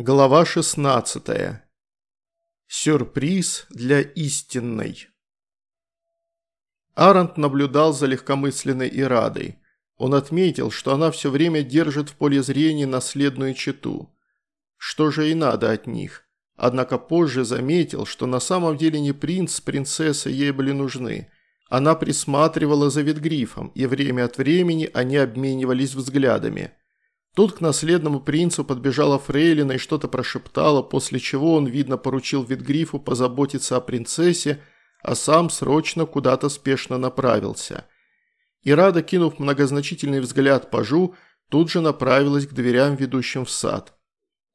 Глава 16. Сюрприз для истинной. Арант наблюдал за легкомысленной Ирадой. Он отметил, что она все время держит в поле зрения наследную чету. Что же и надо от них? Однако позже заметил, что на самом деле не принц с принцессой ей были нужны. Она присматривала за Ветгрифом, и время от времени они обменивались взглядами – Тут к наследному принцу подбежала Фрейлина и что-то прошептала, после чего он, видно, поручил Витгрифу позаботиться о принцессе, а сам срочно куда-то спешно направился. И Рада, кинув многозначительный взгляд пажу, тут же направилась к дверям, ведущим в сад.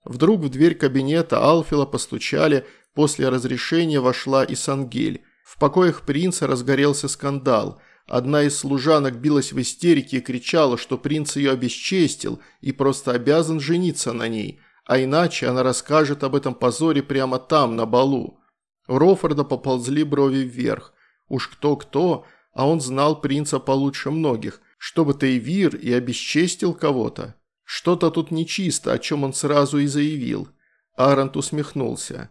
Вдруг в дверь кабинета Алфила постучали, после разрешения вошла и Сангель. В покоях принца разгорелся скандал – Одна из служанок билась в истерике и кричала, что принц ее обесчестил и просто обязан жениться на ней, а иначе она расскажет об этом позоре прямо там, на балу. У Рофорда поползли брови вверх. Уж кто-кто, а он знал принца получше многих, чтобы Тейвир и обесчестил кого-то. Что-то тут нечисто, о чем он сразу и заявил. Арант усмехнулся.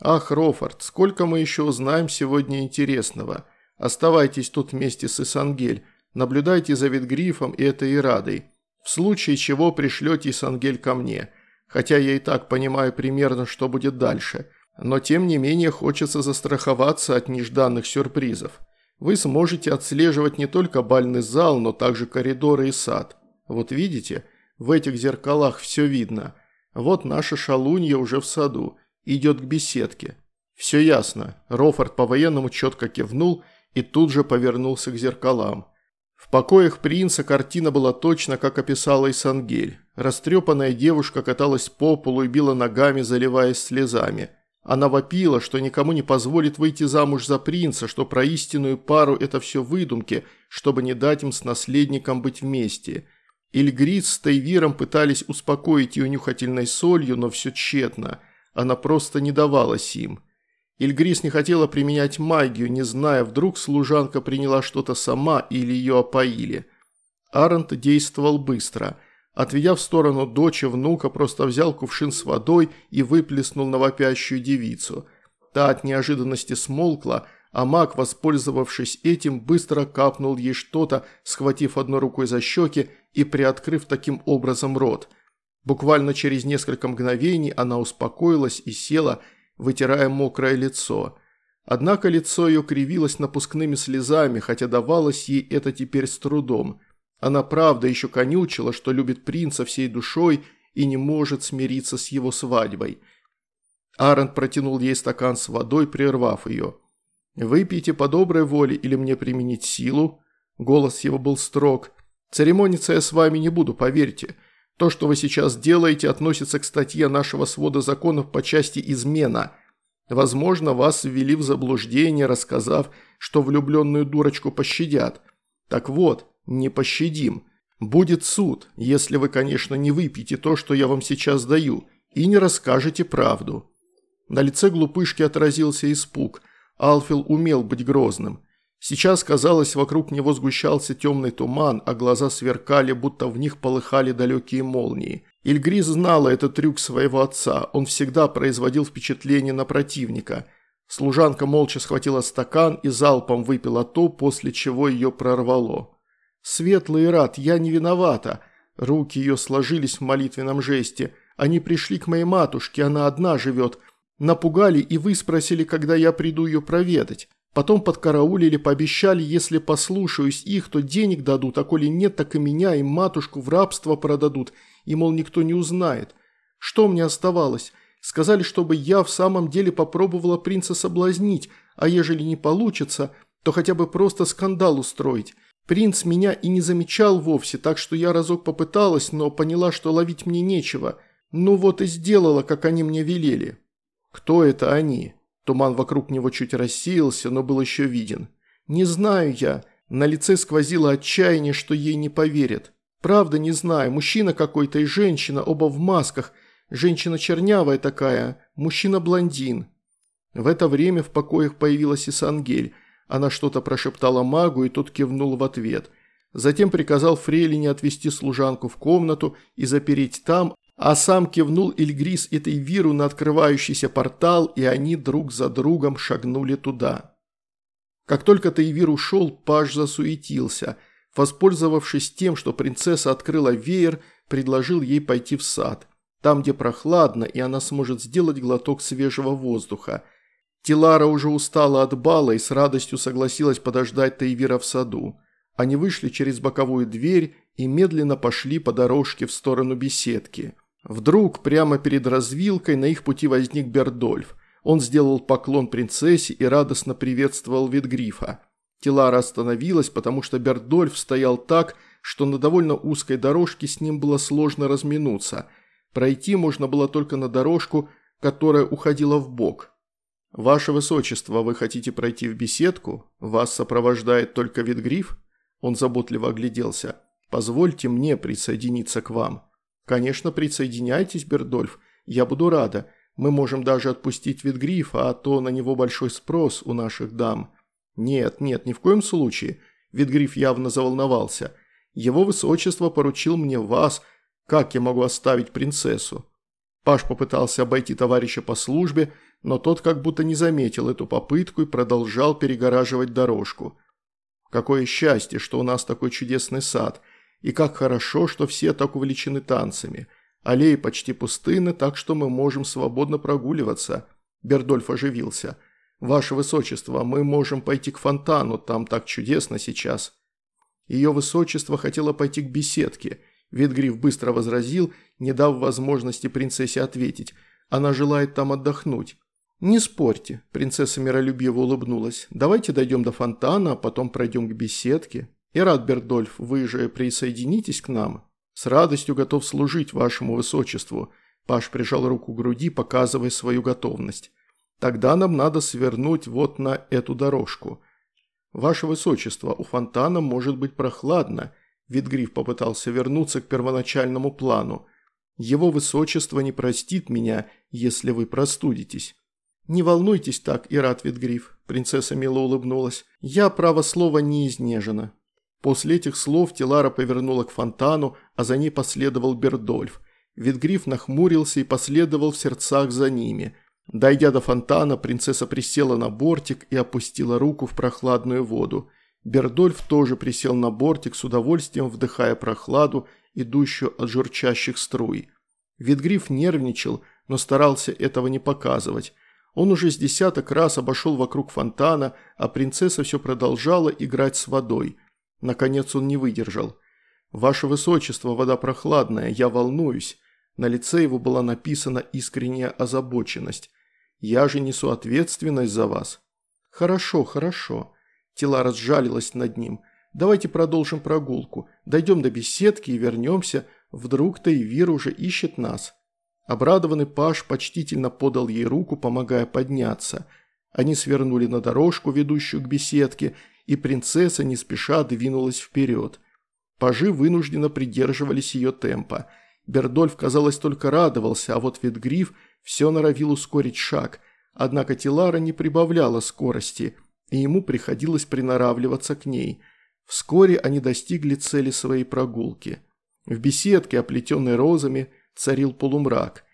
«Ах, Рофорд, сколько мы еще узнаем сегодня интересного!» Оставайтесь тут вместе с Исангель, наблюдайте за Витгрифом и этой Ирадой. В случае чего пришлете Исангель ко мне, хотя я и так понимаю примерно, что будет дальше. Но тем не менее хочется застраховаться от нежданных сюрпризов. Вы сможете отслеживать не только бальный зал, но также коридоры и сад. Вот видите, в этих зеркалах все видно. Вот наша шалунья уже в саду, идет к беседке. Все ясно. Рофорд по-военному четко кивнул – и тут же повернулся к зеркалам. В покоях принца картина была точно, как описала Исангель. Растрепанная девушка каталась по полу и била ногами, заливаясь слезами. Она вопила, что никому не позволит выйти замуж за принца, что про истинную пару это все выдумки, чтобы не дать им с наследником быть вместе. Ильгриз с Тайвиром пытались успокоить ее нюхательной солью, но все тщетно. Она просто не давалась им. Ильгрис не хотела применять магию, не зная, вдруг служанка приняла что-то сама или ее опоили. Арент действовал быстро. Отведя в сторону дочь внука, просто взял кувшин с водой и выплеснул на вопящую девицу. Та от неожиданности смолкла, а маг, воспользовавшись этим, быстро капнул ей что-то, схватив одной рукой за щеки и приоткрыв таким образом рот. Буквально через несколько мгновений она успокоилась и села, вытирая мокрое лицо. Однако лицо ее кривилось напускными слезами, хотя давалось ей это теперь с трудом. Она правда еще конючила, что любит принца всей душой и не может смириться с его свадьбой. Аарон протянул ей стакан с водой, прервав ее. «Выпейте по доброй воле или мне применить силу?» Голос его был строг. «Церемониться я с вами не буду, поверьте. То, что вы сейчас делаете, относится к статье нашего свода законов по части измена. Возможно, вас ввели в заблуждение, рассказав, что влюбленную дурочку пощадят. Так вот, не пощадим. Будет суд, если вы, конечно, не выпьете то, что я вам сейчас даю, и не расскажете правду». На лице глупышки отразился испуг. Алфил умел быть грозным. Сейчас, казалось, вокруг него сгущался темный туман, а глаза сверкали, будто в них полыхали далекие молнии. Ильгриз знала этот трюк своего отца, он всегда производил впечатление на противника. Служанка молча схватила стакан и залпом выпила то, после чего ее прорвало. «Светлый рад, я не виновата!» Руки ее сложились в молитвенном жесте. «Они пришли к моей матушке, она одна живет. Напугали, и вы спросили, когда я приду ее проведать. Потом подкараулили, пообещали, если послушаюсь их, то денег дадут, а коли нет, так и меня, и матушку в рабство продадут, и, мол, никто не узнает. Что мне оставалось? Сказали, чтобы я в самом деле попробовала принца соблазнить, а ежели не получится, то хотя бы просто скандал устроить. Принц меня и не замечал вовсе, так что я разок попыталась, но поняла, что ловить мне нечего. Ну вот и сделала, как они мне велели. Кто это они? Туман вокруг него чуть рассеялся, но был еще виден. «Не знаю я». На лице сквозило отчаяние, что ей не поверят. «Правда не знаю. Мужчина какой-то и женщина, оба в масках. Женщина чернявая такая, мужчина блондин». В это время в покоях появилась и Сангель. Она что-то прошептала магу, и тот кивнул в ответ. Затем приказал Фрейлине отвести служанку в комнату и запереть там, А сам кивнул Ильгрис и Тейвиру на открывающийся портал, и они друг за другом шагнули туда. Как только Тейвир ушел, Паш засуетился. Воспользовавшись тем, что принцесса открыла веер, предложил ей пойти в сад. Там, где прохладно, и она сможет сделать глоток свежего воздуха. Тилара уже устала от бала и с радостью согласилась подождать Тейвира в саду. Они вышли через боковую дверь и медленно пошли по дорожке в сторону беседки. Вдруг, прямо перед развилкой, на их пути возник Бердольф. Он сделал поклон принцессе и радостно приветствовал Витгрифа. Тилара остановилась, потому что Бердольф стоял так, что на довольно узкой дорожке с ним было сложно разминуться. Пройти можно было только на дорожку, которая уходила в бок. «Ваше Высочество, вы хотите пройти в беседку? Вас сопровождает только Витгриф?» Он заботливо огляделся. «Позвольте мне присоединиться к вам». «Конечно, присоединяйтесь, Бердольф. Я буду рада. Мы можем даже отпустить Витгрифа, а то на него большой спрос у наших дам». «Нет, нет, ни в коем случае». Витгриф явно заволновался. «Его высочество поручил мне вас. Как я могу оставить принцессу?» Паш попытался обойти товарища по службе, но тот как будто не заметил эту попытку и продолжал перегораживать дорожку. «Какое счастье, что у нас такой чудесный сад!» И как хорошо, что все так увлечены танцами. Аллеи почти пустынны, так что мы можем свободно прогуливаться. Бердольф оживился. «Ваше Высочество, мы можем пойти к фонтану, там так чудесно сейчас». Ее Высочество хотело пойти к беседке. Ветгриф быстро возразил, не дав возможности принцессе ответить. Она желает там отдохнуть. «Не спорьте», – принцесса миролюбиво улыбнулась. «Давайте дойдем до фонтана, а потом пройдем к беседке». «Ират Бердольф, вы же присоединитесь к нам? С радостью готов служить вашему высочеству». Паш прижал руку к груди, показывая свою готовность. «Тогда нам надо свернуть вот на эту дорожку». «Ваше высочество, у фонтана может быть прохладно», Витгриф попытался вернуться к первоначальному плану. «Его высочество не простит меня, если вы простудитесь». «Не волнуйтесь так, Ират Витгриф», – принцесса мило улыбнулась. «Я, право слова, не изнежена. После этих слов Тилара повернула к фонтану, а за ней последовал Бердольф. Витгриф нахмурился и последовал в сердцах за ними. Дойдя до фонтана, принцесса присела на бортик и опустила руку в прохладную воду. Бердольф тоже присел на бортик с удовольствием, вдыхая прохладу, идущую от журчащих струй. Витгриф нервничал, но старался этого не показывать. Он уже с десяток раз обошел вокруг фонтана, а принцесса все продолжала играть с водой – Наконец он не выдержал. «Ваше Высочество, вода прохладная, я волнуюсь». На лице его была написана искренняя озабоченность. «Я же несу ответственность за вас». «Хорошо, хорошо». Тела разжалилась над ним. «Давайте продолжим прогулку. Дойдем до беседки и вернемся. Вдруг-то и Вир уже ищет нас». Обрадованный Паш почтительно подал ей руку, помогая подняться. Они свернули на дорожку, ведущую к беседке, и принцесса не спеша двинулась вперед. Пажи вынужденно придерживались ее темпа. Бердольф, казалось, только радовался, а вот Ветгриф все норовил ускорить шаг. Однако Тилара не прибавляла скорости, и ему приходилось приноравливаться к ней. Вскоре они достигли цели своей прогулки. В беседке, оплетенной розами, царил полумрак.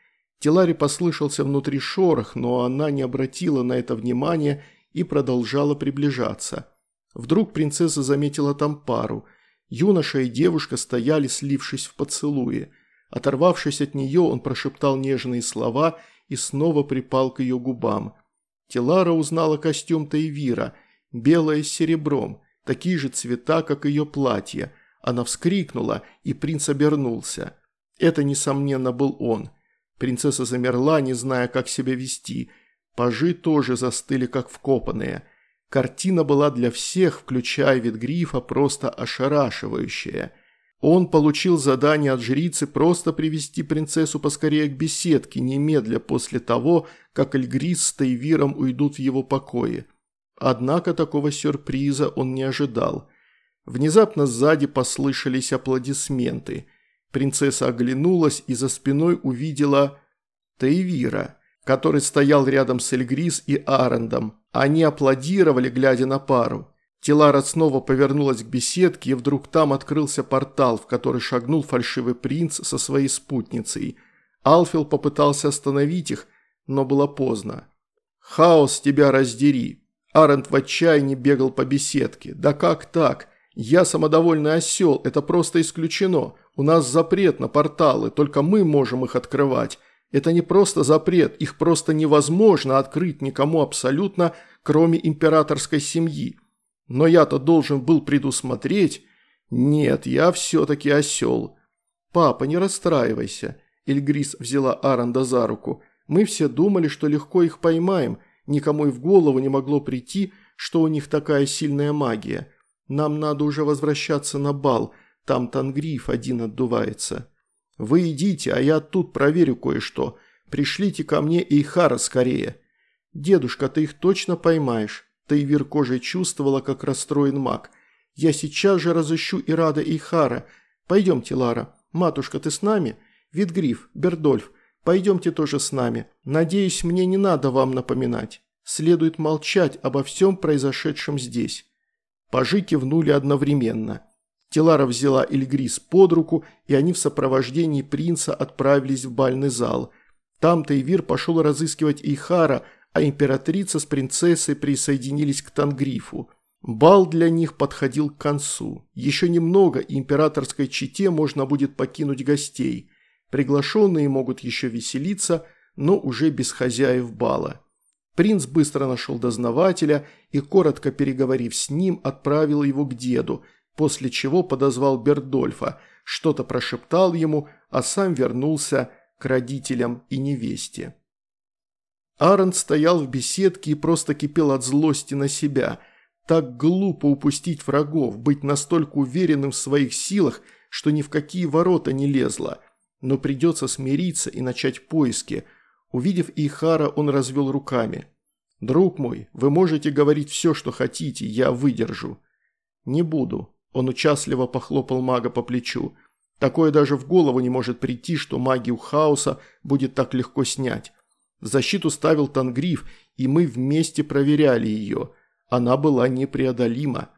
Тиларе послышался внутри шорох, но она не обратила на это внимания и продолжала приближаться. Вдруг принцесса заметила там пару. Юноша и девушка стояли, слившись в поцелуе. Оторвавшись от нее, он прошептал нежные слова и снова припал к ее губам. Телара узнала костюм Тайвира, белое с серебром, такие же цвета, как ее платье. Она вскрикнула, и принц обернулся. Это, несомненно, был он. Принцесса замерла, не зная, как себя вести. Пажи тоже застыли, как вкопанные – Картина была для всех, включая Витгрифа, просто ошарашивающая. Он получил задание от жрицы просто привести принцессу поскорее к беседке, немедля после того, как Эльгрис с Тайвиром уйдут в его покое. Однако такого сюрприза он не ожидал. Внезапно сзади послышались аплодисменты. Принцесса оглянулась и за спиной увидела Тайвира, который стоял рядом с Эльгрис и Арендом, они аплодировали, глядя на пару. Телара снова повернулась к беседке, и вдруг там открылся портал, в который шагнул фальшивый принц со своей спутницей. Алфил попытался остановить их, но было поздно. «Хаос тебя раздери!» Арент в отчаянии бегал по беседке. «Да как так? Я самодовольный осел, это просто исключено. У нас запрет на порталы, только мы можем их открывать. Это не просто запрет, их просто невозможно открыть никому абсолютно, кроме императорской семьи. Но я-то должен был предусмотреть... Нет, я все-таки осел. Папа, не расстраивайся. Эльгрис взяла Аранда за руку. Мы все думали, что легко их поймаем. Никому и в голову не могло прийти, что у них такая сильная магия. Нам надо уже возвращаться на бал, там Тангриф один отдувается. Вы идите, а я тут проверю кое-что. Пришлите ко мне Эйхара скорее. Дедушка, ты их точно поймаешь. Тайвир кожей чувствовала, как расстроен маг. Я сейчас же разыщу Ирада Эйхара. Пойдемте, Лара. Матушка, ты с нами? Витгриф, Бердольф, пойдемте тоже с нами. Надеюсь, мне не надо вам напоминать. Следует молчать обо всем произошедшем здесь. Пажи кивнули одновременно. Телара взяла Эльгрис под руку, и они в сопровождении принца отправились в бальный зал. Там Тейвир пошел разыскивать Ихара, а императрица с принцессой присоединились к Тангрифу. Бал для них подходил к концу. Еще немного, и императорской чете можно будет покинуть гостей. Приглашенные могут еще веселиться, но уже без хозяев бала. Принц быстро нашел дознавателя и, коротко переговорив с ним, отправил его к деду, после чего подозвал Бердольфа, что-то прошептал ему, а сам вернулся к родителям и невесте. Аарон стоял в беседке и просто кипел от злости на себя. Так глупо упустить врагов, быть настолько уверенным в своих силах, что ни в какие ворота не лезло. Но придется смириться и начать поиски. Увидев Ихара, он развел руками. «Друг мой, вы можете говорить все, что хотите, я выдержу». «Не буду», он участливо похлопал мага по плечу. Такое даже в голову не может прийти, что магию хаоса будет так легко снять. Защиту ставил Тангриф, и мы вместе проверяли ее. Она была непреодолима.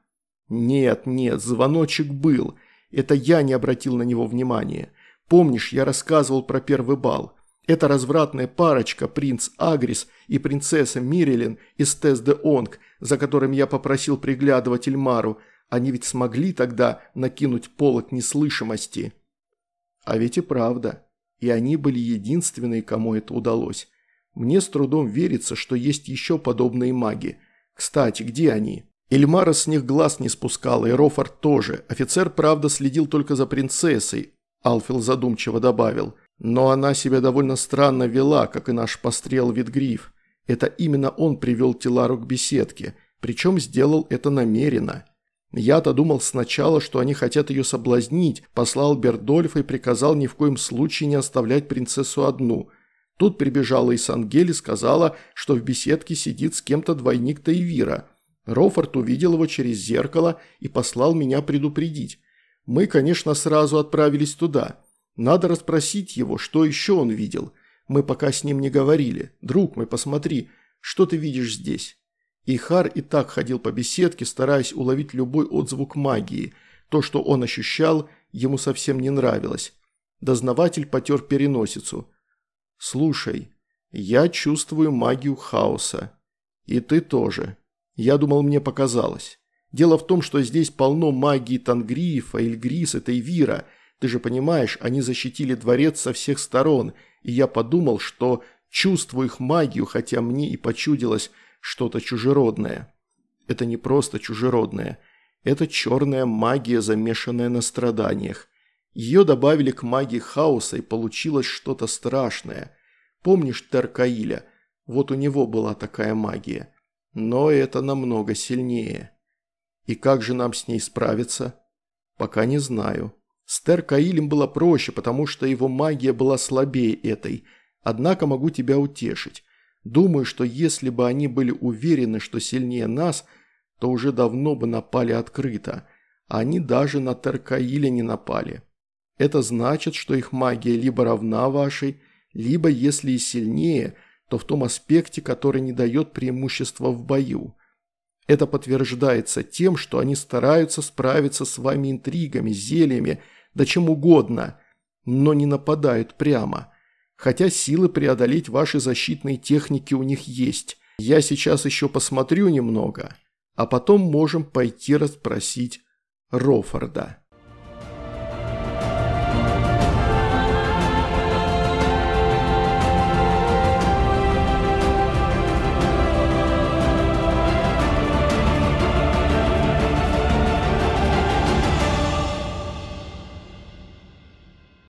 Нет, нет, звоночек был. Это я не обратил на него внимания. Помнишь, я рассказывал про первый бал? Эта развратная парочка, принц Агрис и принцесса Мирелин из Тес-де-Онг, за которым я попросил приглядывать Эльмару, они ведь смогли тогда накинуть полок неслышимости. А ведь и правда. И они были единственные, кому это удалось. Мне с трудом верится, что есть еще подобные маги. Кстати, где они? Эльмара с них глаз не спускала, и Рофорд тоже. Офицер, правда, следил только за принцессой, Алфил задумчиво добавил. Но она себя довольно странно вела, как и наш пострел Витгриф. Это именно он привел Тилару к беседке, причем сделал это намеренно. Я-то думал сначала, что они хотят ее соблазнить, послал Бердольфа и приказал ни в коем случае не оставлять принцессу одну. Тут прибежала и Сангель и сказала, что в беседке сидит с кем-то двойник Тайвира. Рофорд увидел его через зеркало и послал меня предупредить. Мы, конечно, сразу отправились туда. Надо расспросить его, что еще он видел. Мы пока с ним не говорили. Друг мой, посмотри, что ты видишь здесь?» Ихар и так ходил по беседке, стараясь уловить любой отзвук магии. То, что он ощущал, ему совсем не нравилось. Дознаватель потер переносицу. «Слушай, я чувствую магию хаоса. И ты тоже. Я думал, мне показалось. Дело в том, что здесь полно магии Тангриифа, Эльгриса, Тейвира. Ты же понимаешь, они защитили дворец со всех сторон, и я подумал, что чувствую их магию, хотя мне и почудилось, что-то чужеродное. Это не просто чужеродное. Это черная магия, замешанная на страданиях. Ее добавили к магии хаоса, и получилось что-то страшное. Помнишь Теркаиля? Вот у него была такая магия. Но это намного сильнее. И как же нам с ней справиться? Пока не знаю. С Теркаилем было проще, потому что его магия была слабее этой. Однако могу тебя утешить. Думаю, что если бы они были уверены, что сильнее нас, то уже давно бы напали открыто. Они даже на Теркаиле не напали. Это значит, что их магия либо равна вашей, либо, если и сильнее, то в том аспекте, который не дает преимущества в бою. Это подтверждается тем, что они стараются справиться с вами интригами, зельями, да чем угодно, но не нападают прямо – хотя силы преодолеть ваши защитные техники у них есть. Я сейчас еще посмотрю немного, а потом можем пойти расспросить Рофорда.